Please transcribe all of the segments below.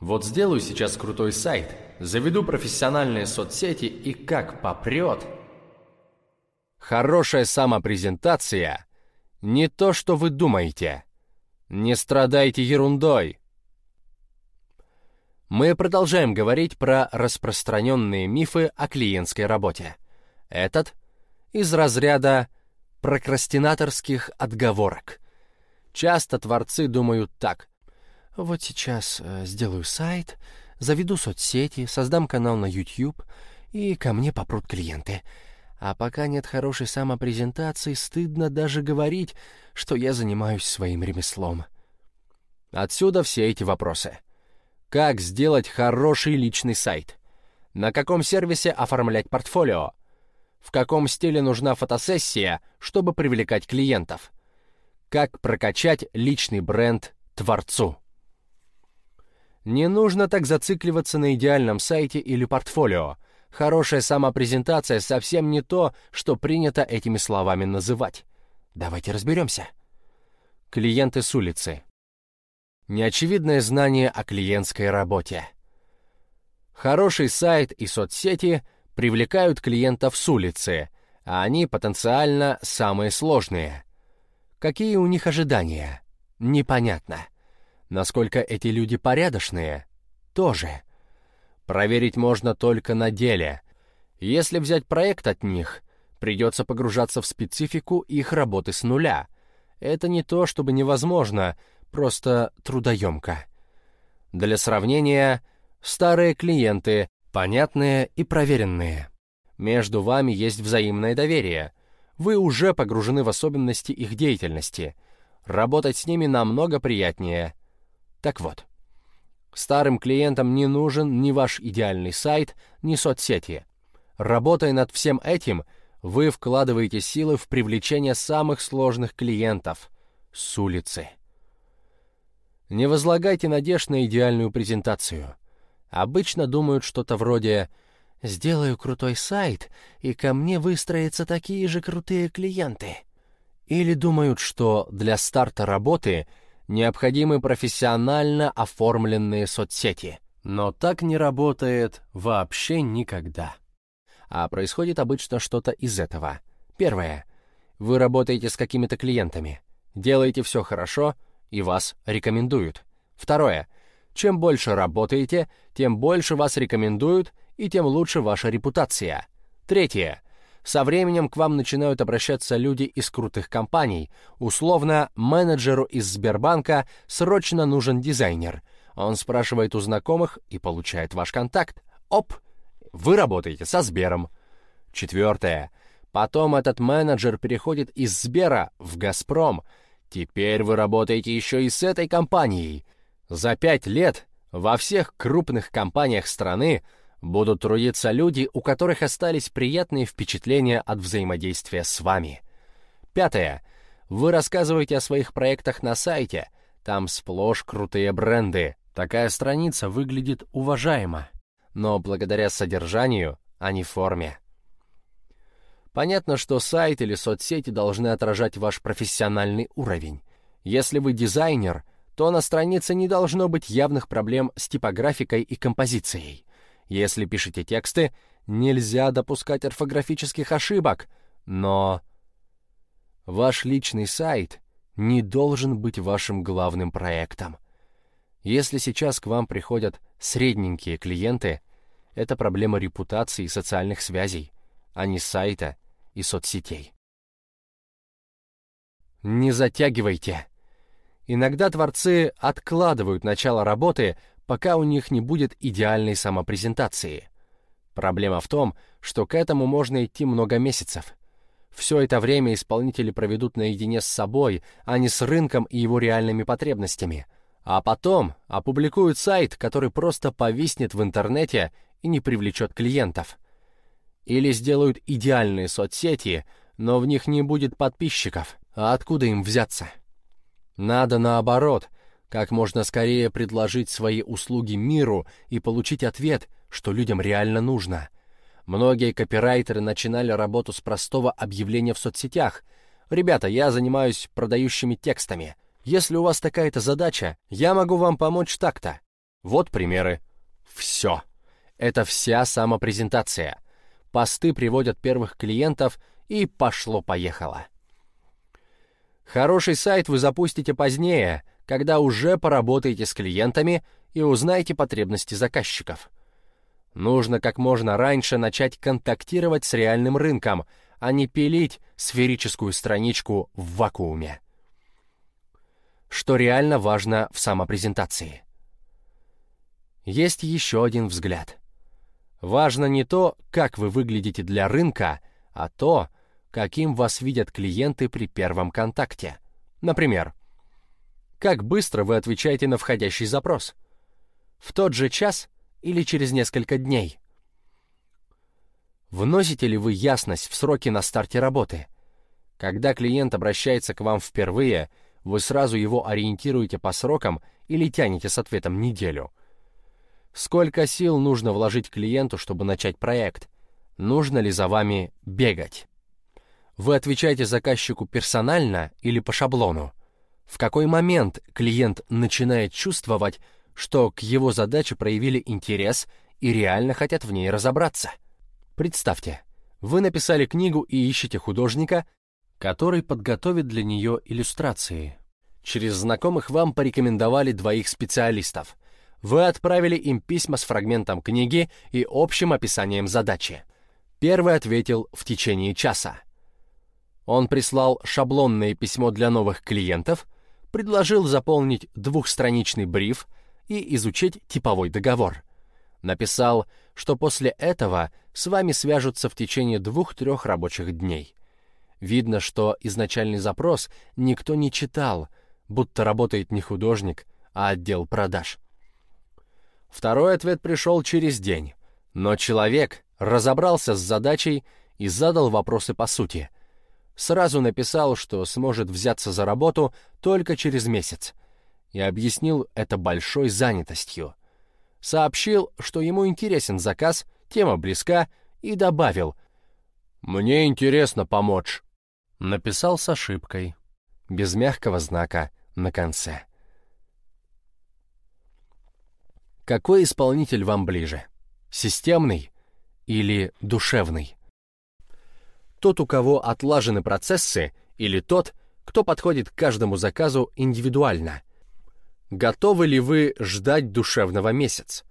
Вот сделаю сейчас крутой сайт, заведу профессиональные соцсети и как попрет. Хорошая самопрезентация — не то, что вы думаете. Не страдайте ерундой. Мы продолжаем говорить про распространенные мифы о клиентской работе. Этот из разряда прокрастинаторских отговорок. Часто творцы думают так. Вот сейчас э, сделаю сайт, заведу соцсети, создам канал на YouTube, и ко мне попрут клиенты — а пока нет хорошей самопрезентации, стыдно даже говорить, что я занимаюсь своим ремеслом. Отсюда все эти вопросы. Как сделать хороший личный сайт? На каком сервисе оформлять портфолио? В каком стиле нужна фотосессия, чтобы привлекать клиентов? Как прокачать личный бренд творцу? Не нужно так зацикливаться на идеальном сайте или портфолио — Хорошая самопрезентация совсем не то, что принято этими словами называть. Давайте разберемся. Клиенты с улицы. Неочевидное знание о клиентской работе. Хороший сайт и соцсети привлекают клиентов с улицы, а они потенциально самые сложные. Какие у них ожидания? Непонятно. Насколько эти люди порядочные? Тоже. Проверить можно только на деле. Если взять проект от них, придется погружаться в специфику их работы с нуля. Это не то, чтобы невозможно, просто трудоемко. Для сравнения, старые клиенты, понятные и проверенные. Между вами есть взаимное доверие. Вы уже погружены в особенности их деятельности. Работать с ними намного приятнее. Так вот, Старым клиентам не нужен ни ваш идеальный сайт, ни соцсети. Работая над всем этим, вы вкладываете силы в привлечение самых сложных клиентов с улицы. Не возлагайте надежд на идеальную презентацию. Обычно думают что-то вроде «Сделаю крутой сайт, и ко мне выстроятся такие же крутые клиенты». Или думают, что для старта работы – необходимы профессионально оформленные соцсети. Но так не работает вообще никогда. А происходит обычно что-то из этого. Первое. Вы работаете с какими-то клиентами, делаете все хорошо, и вас рекомендуют. Второе. Чем больше работаете, тем больше вас рекомендуют, и тем лучше ваша репутация. Третье. Со временем к вам начинают обращаться люди из крутых компаний. Условно, менеджеру из Сбербанка срочно нужен дизайнер. Он спрашивает у знакомых и получает ваш контакт. Оп! Вы работаете со Сбером. Четвертое. Потом этот менеджер переходит из Сбера в Газпром. Теперь вы работаете еще и с этой компанией. За пять лет во всех крупных компаниях страны будут трудиться люди, у которых остались приятные впечатления от взаимодействия с вами. Пятое. Вы рассказываете о своих проектах на сайте. Там сплошь крутые бренды. Такая страница выглядит уважаемо. Но благодаря содержанию, а не форме. Понятно, что сайт или соцсети должны отражать ваш профессиональный уровень. Если вы дизайнер, то на странице не должно быть явных проблем с типографикой и композицией. Если пишете тексты, нельзя допускать орфографических ошибок, но ваш личный сайт не должен быть вашим главным проектом. Если сейчас к вам приходят средненькие клиенты, это проблема репутации и социальных связей, а не сайта и соцсетей. Не затягивайте. Иногда творцы откладывают начало работы, пока у них не будет идеальной самопрезентации. Проблема в том, что к этому можно идти много месяцев. Все это время исполнители проведут наедине с собой, а не с рынком и его реальными потребностями. А потом опубликуют сайт, который просто повиснет в интернете и не привлечет клиентов. Или сделают идеальные соцсети, но в них не будет подписчиков. А откуда им взяться? Надо наоборот — как можно скорее предложить свои услуги миру и получить ответ, что людям реально нужно. Многие копирайтеры начинали работу с простого объявления в соцсетях. «Ребята, я занимаюсь продающими текстами. Если у вас такая-то задача, я могу вам помочь так-то». Вот примеры. Все. Это вся самопрезентация. Посты приводят первых клиентов, и пошло-поехало. Хороший сайт вы запустите позднее, когда уже поработаете с клиентами и узнаете потребности заказчиков. Нужно как можно раньше начать контактировать с реальным рынком, а не пилить сферическую страничку в вакууме. Что реально важно в самопрезентации? Есть еще один взгляд. Важно не то, как вы выглядите для рынка, а то, каким вас видят клиенты при первом контакте. Например, как быстро вы отвечаете на входящий запрос? В тот же час или через несколько дней? Вносите ли вы ясность в сроки на старте работы? Когда клиент обращается к вам впервые, вы сразу его ориентируете по срокам или тянете с ответом неделю? Сколько сил нужно вложить клиенту, чтобы начать проект? Нужно ли за вами бегать? Вы отвечаете заказчику персонально или по шаблону? В какой момент клиент начинает чувствовать, что к его задаче проявили интерес и реально хотят в ней разобраться? Представьте, вы написали книгу и ищете художника, который подготовит для нее иллюстрации. Через знакомых вам порекомендовали двоих специалистов. Вы отправили им письма с фрагментом книги и общим описанием задачи. Первый ответил в течение часа. Он прислал шаблонное письмо для новых клиентов, предложил заполнить двухстраничный бриф и изучить типовой договор. Написал, что после этого с вами свяжутся в течение двух-трех рабочих дней. Видно, что изначальный запрос никто не читал, будто работает не художник, а отдел продаж. Второй ответ пришел через день, но человек разобрался с задачей и задал вопросы по сути — сразу написал, что сможет взяться за работу только через месяц, и объяснил это большой занятостью. Сообщил, что ему интересен заказ, тема близка, и добавил «Мне интересно помочь». Написал с ошибкой, без мягкого знака на конце. Какой исполнитель вам ближе? Системный или душевный? Тот, у кого отлажены процессы, или тот, кто подходит к каждому заказу индивидуально. Готовы ли вы ждать душевного месяц?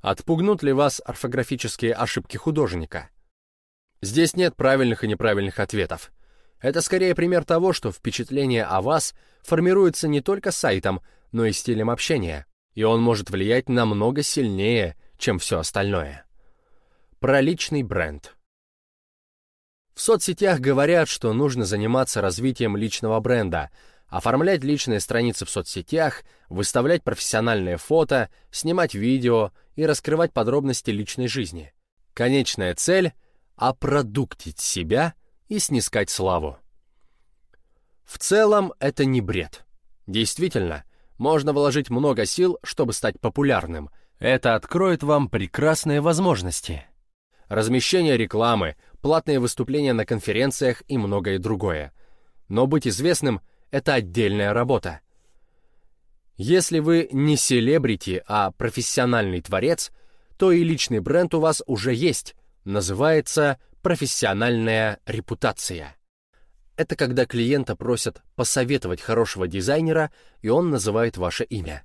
Отпугнут ли вас орфографические ошибки художника? Здесь нет правильных и неправильных ответов. Это скорее пример того, что впечатление о вас формируется не только сайтом, но и стилем общения, и он может влиять намного сильнее, чем все остальное. Про личный бренд. В соцсетях говорят, что нужно заниматься развитием личного бренда, оформлять личные страницы в соцсетях, выставлять профессиональные фото, снимать видео и раскрывать подробности личной жизни. Конечная цель — опродуктить себя и снискать славу. В целом это не бред. Действительно, можно вложить много сил, чтобы стать популярным. Это откроет вам прекрасные возможности. Размещение рекламы, платные выступления на конференциях и многое другое. Но быть известным — это отдельная работа. Если вы не селебрити, а профессиональный творец, то и личный бренд у вас уже есть, называется профессиональная репутация. Это когда клиента просят посоветовать хорошего дизайнера, и он называет ваше имя.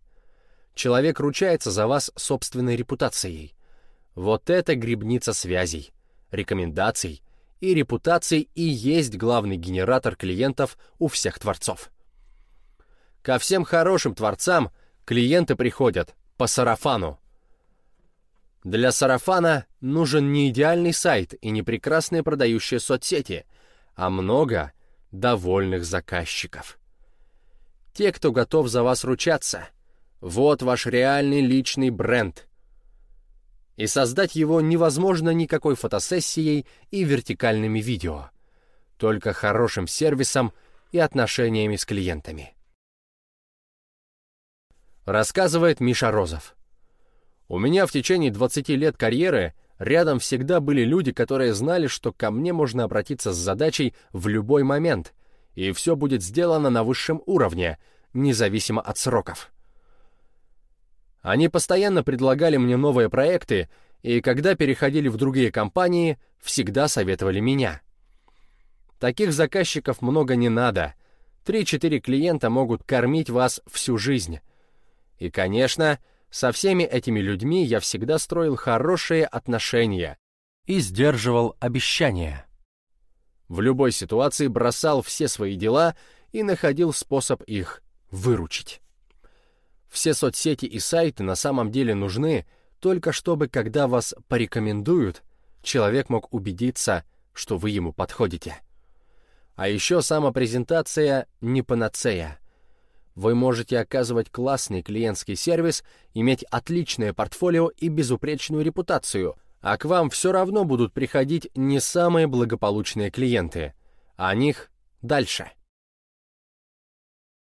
Человек ручается за вас собственной репутацией. Вот это грибница связей рекомендаций и репутаций и есть главный генератор клиентов у всех творцов. Ко всем хорошим творцам клиенты приходят по сарафану. Для сарафана нужен не идеальный сайт и не прекрасные продающие соцсети, а много довольных заказчиков. Те, кто готов за вас ручаться. Вот ваш реальный личный бренд и создать его невозможно никакой фотосессией и вертикальными видео, только хорошим сервисом и отношениями с клиентами. Рассказывает Миша Розов. У меня в течение 20 лет карьеры рядом всегда были люди, которые знали, что ко мне можно обратиться с задачей в любой момент, и все будет сделано на высшем уровне, независимо от сроков. Они постоянно предлагали мне новые проекты, и когда переходили в другие компании, всегда советовали меня. Таких заказчиков много не надо. Три-четыре клиента могут кормить вас всю жизнь. И, конечно, со всеми этими людьми я всегда строил хорошие отношения и сдерживал обещания. В любой ситуации бросал все свои дела и находил способ их выручить. Все соцсети и сайты на самом деле нужны, только чтобы, когда вас порекомендуют, человек мог убедиться, что вы ему подходите. А еще самопрезентация не панацея. Вы можете оказывать классный клиентский сервис, иметь отличное портфолио и безупречную репутацию, а к вам все равно будут приходить не самые благополучные клиенты. А о них дальше.